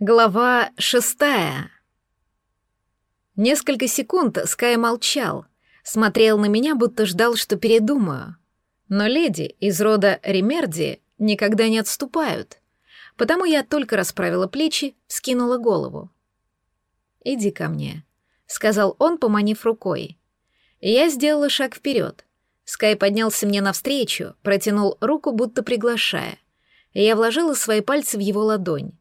Глава шестая. Несколько секунд Скай молчал, смотрел на меня, будто ждал, что передумаю. Но леди из рода Ремерди никогда не отступают, потому я только расправила плечи, скинула голову. «Иди ко мне», — сказал он, поманив рукой. Я сделала шаг вперед. Скай поднялся мне навстречу, протянул руку, будто приглашая. Я вложила свои пальцы в его ладонь.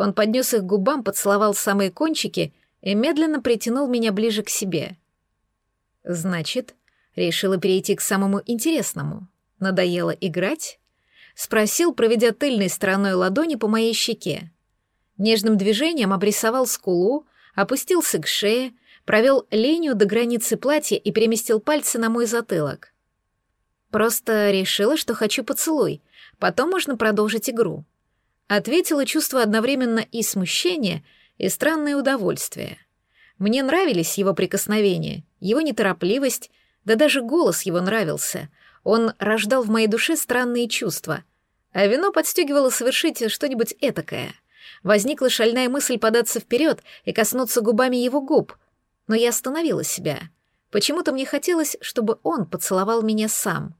Он поднес их к губам, поцеловал самые кончики и медленно притянул меня ближе к себе. «Значит, решила перейти к самому интересному. Надоело играть?» Спросил, проведя тыльной стороной ладони по моей щеке. Нежным движением обрисовал скулу, опустился к шее, провел линию до границы платья и переместил пальцы на мой затылок. Просто решила, что хочу поцелуй, потом можно продолжить игру. Ответила, чувство одновременно и смущения, и странное удовольствие. Мне нравились его прикосновения, его неторопливость, да даже голос его нравился. Он рождал в моей душе странные чувства. А вино подстегивало совершить что-нибудь этакое. Возникла шальная мысль податься вперед и коснуться губами его губ. Но я остановила себя. Почему-то мне хотелось, чтобы он поцеловал меня сам.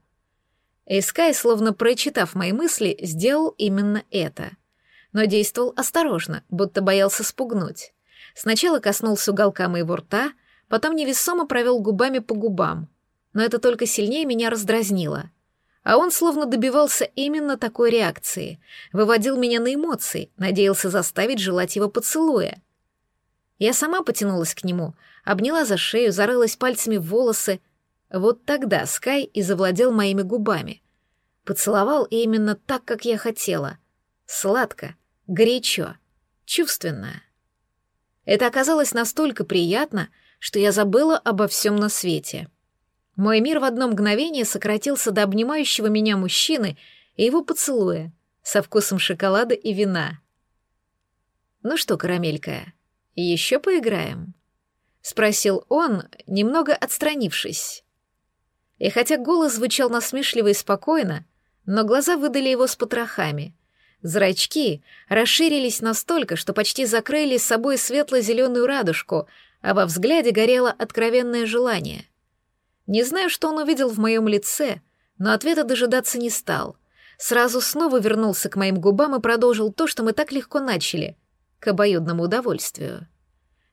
Эскай, словно прочитав мои мысли, сделал именно это — но действовал осторожно, будто боялся спугнуть. Сначала коснулся уголка моего рта, потом невесомо провел губами по губам, но это только сильнее меня раздразнило. А он словно добивался именно такой реакции, выводил меня на эмоции, надеялся заставить желать его поцелуя. Я сама потянулась к нему, обняла за шею, зарылась пальцами в волосы. Вот тогда Скай и завладел моими губами. Поцеловал именно так, как я хотела. Сладко, горячо, чувственно. Это оказалось настолько приятно, что я забыла обо всем на свете. Мой мир в одно мгновение сократился до обнимающего меня мужчины и его поцелуя со вкусом шоколада и вина. «Ну что, карамелька, еще поиграем?» — спросил он, немного отстранившись. И хотя голос звучал насмешливо и спокойно, но глаза выдали его с потрохами — Зрачки расширились настолько, что почти закрыли с собой светло-зеленую радужку, а во взгляде горело откровенное желание. Не знаю, что он увидел в моем лице, но ответа дожидаться не стал. Сразу снова вернулся к моим губам и продолжил то, что мы так легко начали, к обоюдному удовольствию.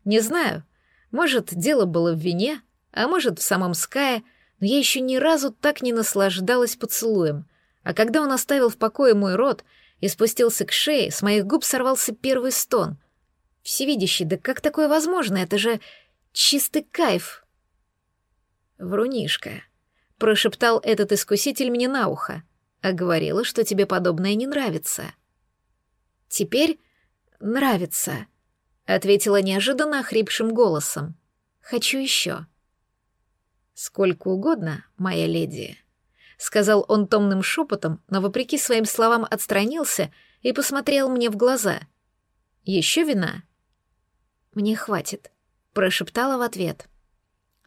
Не знаю, может, дело было в вине, а может, в самом Скае, но я еще ни разу так не наслаждалась поцелуем, а когда он оставил в покое мой рот — и спустился к шее, с моих губ сорвался первый стон. Всевидящий, да как такое возможно? Это же чистый кайф. Врунишка, прошептал этот искуситель мне на ухо, а говорила, что тебе подобное не нравится. Теперь нравится, ответила неожиданно охрипшим голосом. Хочу еще. Сколько угодно, моя леди сказал он томным шепотом, но вопреки своим словам отстранился и посмотрел мне в глаза. Еще вина? Мне хватит, прошептала в ответ.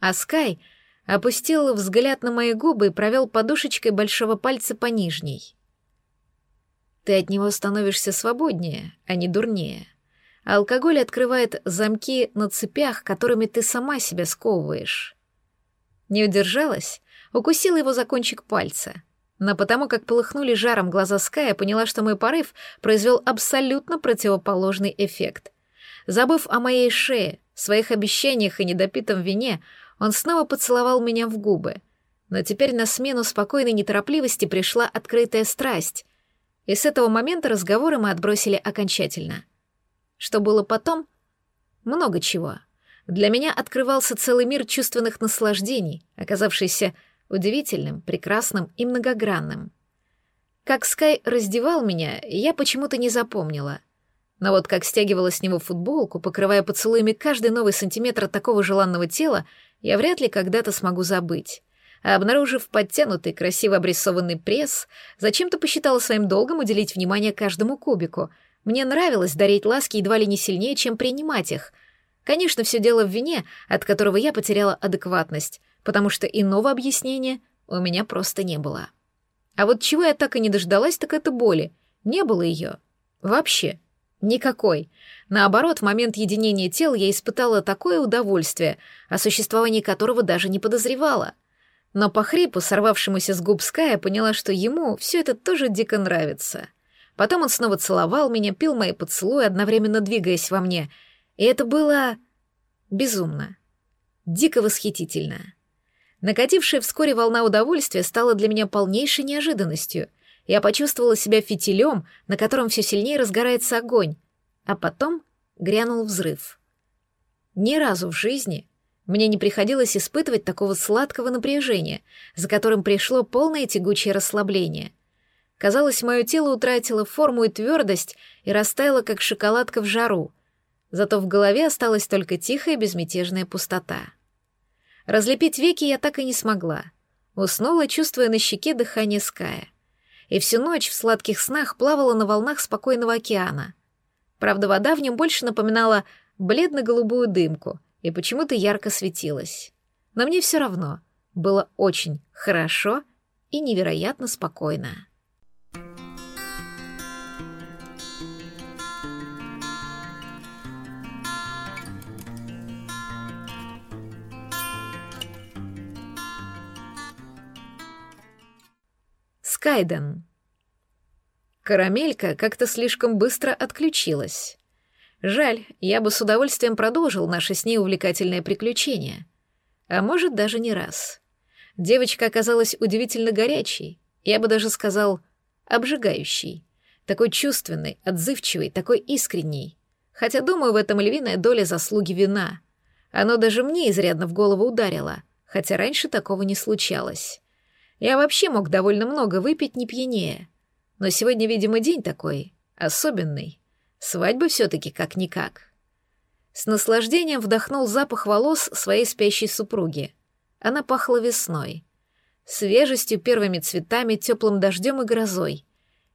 А Скай опустил взгляд на мои губы и провел подушечкой большого пальца по нижней. Ты от него становишься свободнее, а не дурнее. алкоголь открывает замки на цепях, которыми ты сама себя сковываешь. Не удержалась укусила его за кончик пальца. Но потому как полыхнули жаром глаза Ская, поняла, что мой порыв произвел абсолютно противоположный эффект. Забыв о моей шее, своих обещаниях и недопитом вине, он снова поцеловал меня в губы. Но теперь на смену спокойной неторопливости пришла открытая страсть. И с этого момента разговоры мы отбросили окончательно. Что было потом? Много чего. Для меня открывался целый мир чувственных наслаждений, оказавшийся удивительным, прекрасным и многогранным. Как Скай раздевал меня, я почему-то не запомнила. Но вот как стягивала с него футболку, покрывая поцелуями каждый новый сантиметр такого желанного тела, я вряд ли когда-то смогу забыть. А обнаружив подтянутый, красиво обрисованный пресс, зачем-то посчитала своим долгом уделить внимание каждому кубику. Мне нравилось дарить ласки едва ли не сильнее, чем принимать их. Конечно, все дело в вине, от которого я потеряла адекватность — потому что иного объяснения у меня просто не было. А вот чего я так и не дождалась, так это боли. Не было ее. Вообще. Никакой. Наоборот, в момент единения тел я испытала такое удовольствие, о существовании которого даже не подозревала. Но по хрипу, сорвавшемуся с губ Ская, поняла, что ему все это тоже дико нравится. Потом он снова целовал меня, пил мои поцелуи, одновременно двигаясь во мне. И это было... безумно. Дико восхитительно. Накатившая вскоре волна удовольствия стала для меня полнейшей неожиданностью. Я почувствовала себя фитилем, на котором все сильнее разгорается огонь. А потом грянул взрыв. Ни разу в жизни мне не приходилось испытывать такого сладкого напряжения, за которым пришло полное тягучее расслабление. Казалось, мое тело утратило форму и твердость и растаяло, как шоколадка в жару. Зато в голове осталась только тихая безмятежная пустота. Разлепить веки я так и не смогла. Уснула, чувствуя на щеке дыхание Ская. И всю ночь в сладких снах плавала на волнах спокойного океана. Правда, вода в нем больше напоминала бледно-голубую дымку и почему-то ярко светилась. Но мне все равно было очень хорошо и невероятно спокойно. Скайден. Карамелька как-то слишком быстро отключилась. Жаль, я бы с удовольствием продолжил наше с ней увлекательное приключение. А может, даже не раз. Девочка оказалась удивительно горячей, я бы даже сказал, обжигающей. Такой чувственной, отзывчивой, такой искренней. Хотя, думаю, в этом львиная доля заслуги вина. Оно даже мне изрядно в голову ударило, хотя раньше такого не случалось. Я вообще мог довольно много выпить, не пьянее. Но сегодня, видимо, день такой, особенный. Свадьба все-таки как-никак. С наслаждением вдохнул запах волос своей спящей супруги. Она пахла весной. Свежестью, первыми цветами, теплым дождем и грозой.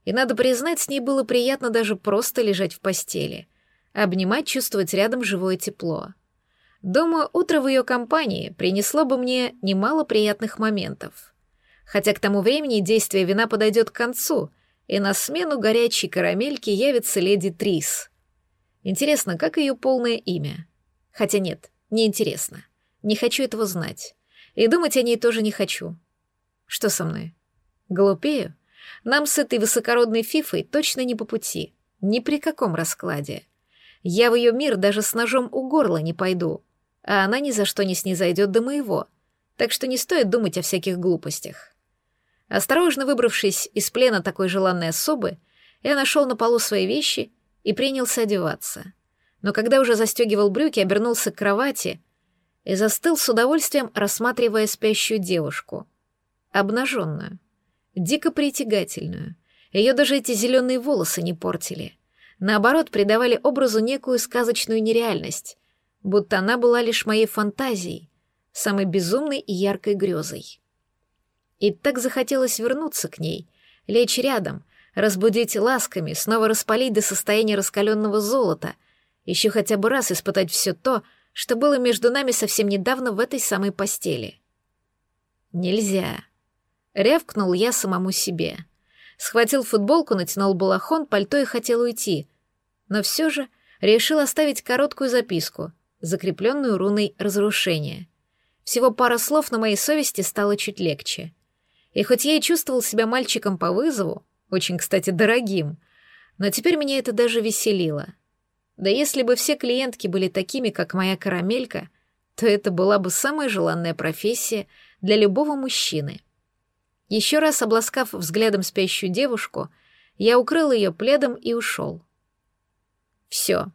И, надо признать, с ней было приятно даже просто лежать в постели. Обнимать, чувствовать рядом живое тепло. Думаю, утро в ее компании принесло бы мне немало приятных моментов хотя к тому времени действие вина подойдет к концу, и на смену горячей карамельки явится леди Трис. Интересно, как ее полное имя? Хотя нет, не интересно. Не хочу этого знать. И думать о ней тоже не хочу. Что со мной? Глупею? Нам с этой высокородной фифой точно не по пути. Ни при каком раскладе. Я в ее мир даже с ножом у горла не пойду, а она ни за что не снизойдет до моего, так что не стоит думать о всяких глупостях. Осторожно выбравшись из плена такой желанной особы, я нашел на полу свои вещи и принялся одеваться. Но когда уже застегивал брюки, обернулся к кровати и застыл с удовольствием, рассматривая спящую девушку. Обнаженную, дико притягательную. Ее даже эти зеленые волосы не портили. Наоборот, придавали образу некую сказочную нереальность, будто она была лишь моей фантазией, самой безумной и яркой грезой. И так захотелось вернуться к ней, лечь рядом, разбудить ласками, снова распалить до состояния раскаленного золота, еще хотя бы раз испытать все то, что было между нами совсем недавно в этой самой постели. «Нельзя», — рявкнул я самому себе. Схватил футболку, натянул балахон, пальто и хотел уйти, но все же решил оставить короткую записку, закрепленную руной разрушения. Всего пара слов на моей совести стало чуть легче — и хоть я и чувствовал себя мальчиком по вызову, очень, кстати, дорогим, но теперь меня это даже веселило. Да если бы все клиентки были такими, как моя карамелька, то это была бы самая желанная профессия для любого мужчины. Еще раз обласкав взглядом спящую девушку, я укрыл ее пледом и ушел. Все.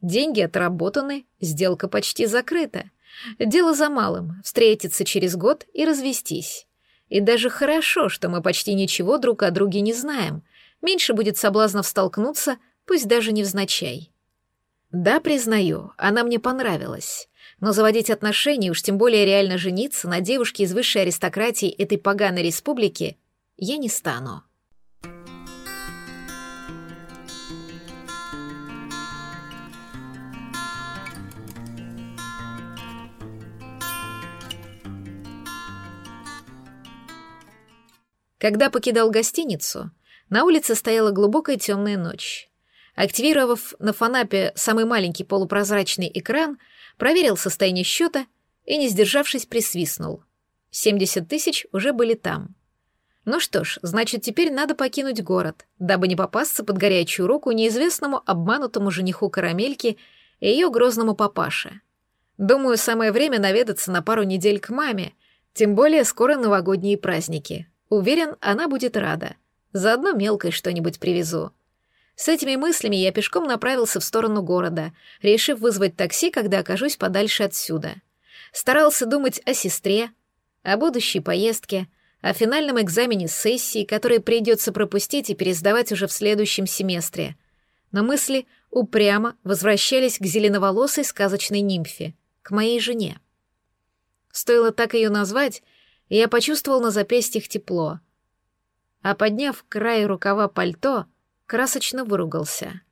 Деньги отработаны, сделка почти закрыта. Дело за малым — встретиться через год и развестись. И даже хорошо, что мы почти ничего друг о друге не знаем. Меньше будет соблазнов столкнуться, пусть даже невзначай. Да, признаю, она мне понравилась. Но заводить отношения, уж тем более реально жениться на девушке из высшей аристократии этой поганой республики, я не стану. Когда покидал гостиницу, на улице стояла глубокая темная ночь. Активировав на фанапе самый маленький полупрозрачный экран, проверил состояние счета и, не сдержавшись, присвистнул. 70 тысяч уже были там. Ну что ж, значит, теперь надо покинуть город, дабы не попасться под горячую руку неизвестному обманутому жениху Карамельки и ее грозному папаше. Думаю, самое время наведаться на пару недель к маме, тем более скоро новогодние праздники. Уверен, она будет рада. Заодно мелкой что-нибудь привезу. С этими мыслями я пешком направился в сторону города, решив вызвать такси, когда окажусь подальше отсюда. Старался думать о сестре, о будущей поездке, о финальном экзамене сессии, который придется пропустить и пересдавать уже в следующем семестре. Но мысли упрямо возвращались к зеленоволосой сказочной нимфе, к моей жене. Стоило так ее назвать, и я почувствовал на запястьях тепло. А подняв край рукава пальто, красочно выругался.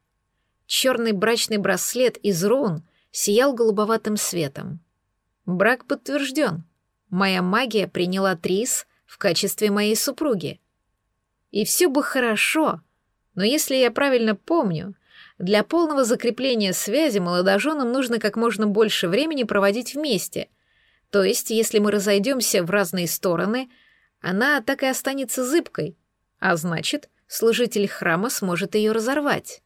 Черный брачный браслет из рун сиял голубоватым светом. Брак подтвержден. Моя магия приняла Трис в качестве моей супруги. И все бы хорошо, но если я правильно помню, для полного закрепления связи молодоженам нужно как можно больше времени проводить вместе. То есть, если мы разойдемся в разные стороны, она так и останется зыбкой, а значит, служитель храма сможет ее разорвать.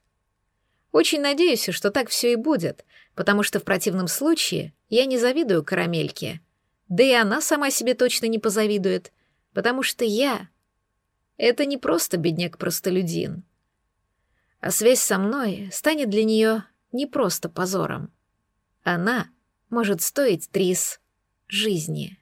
Очень надеюсь, что так все и будет, потому что в противном случае я не завидую карамельке. Да и она сама себе точно не позавидует, потому что я — это не просто бедняк-простолюдин. А связь со мной станет для нее не просто позором. Она может стоить Трис жизни.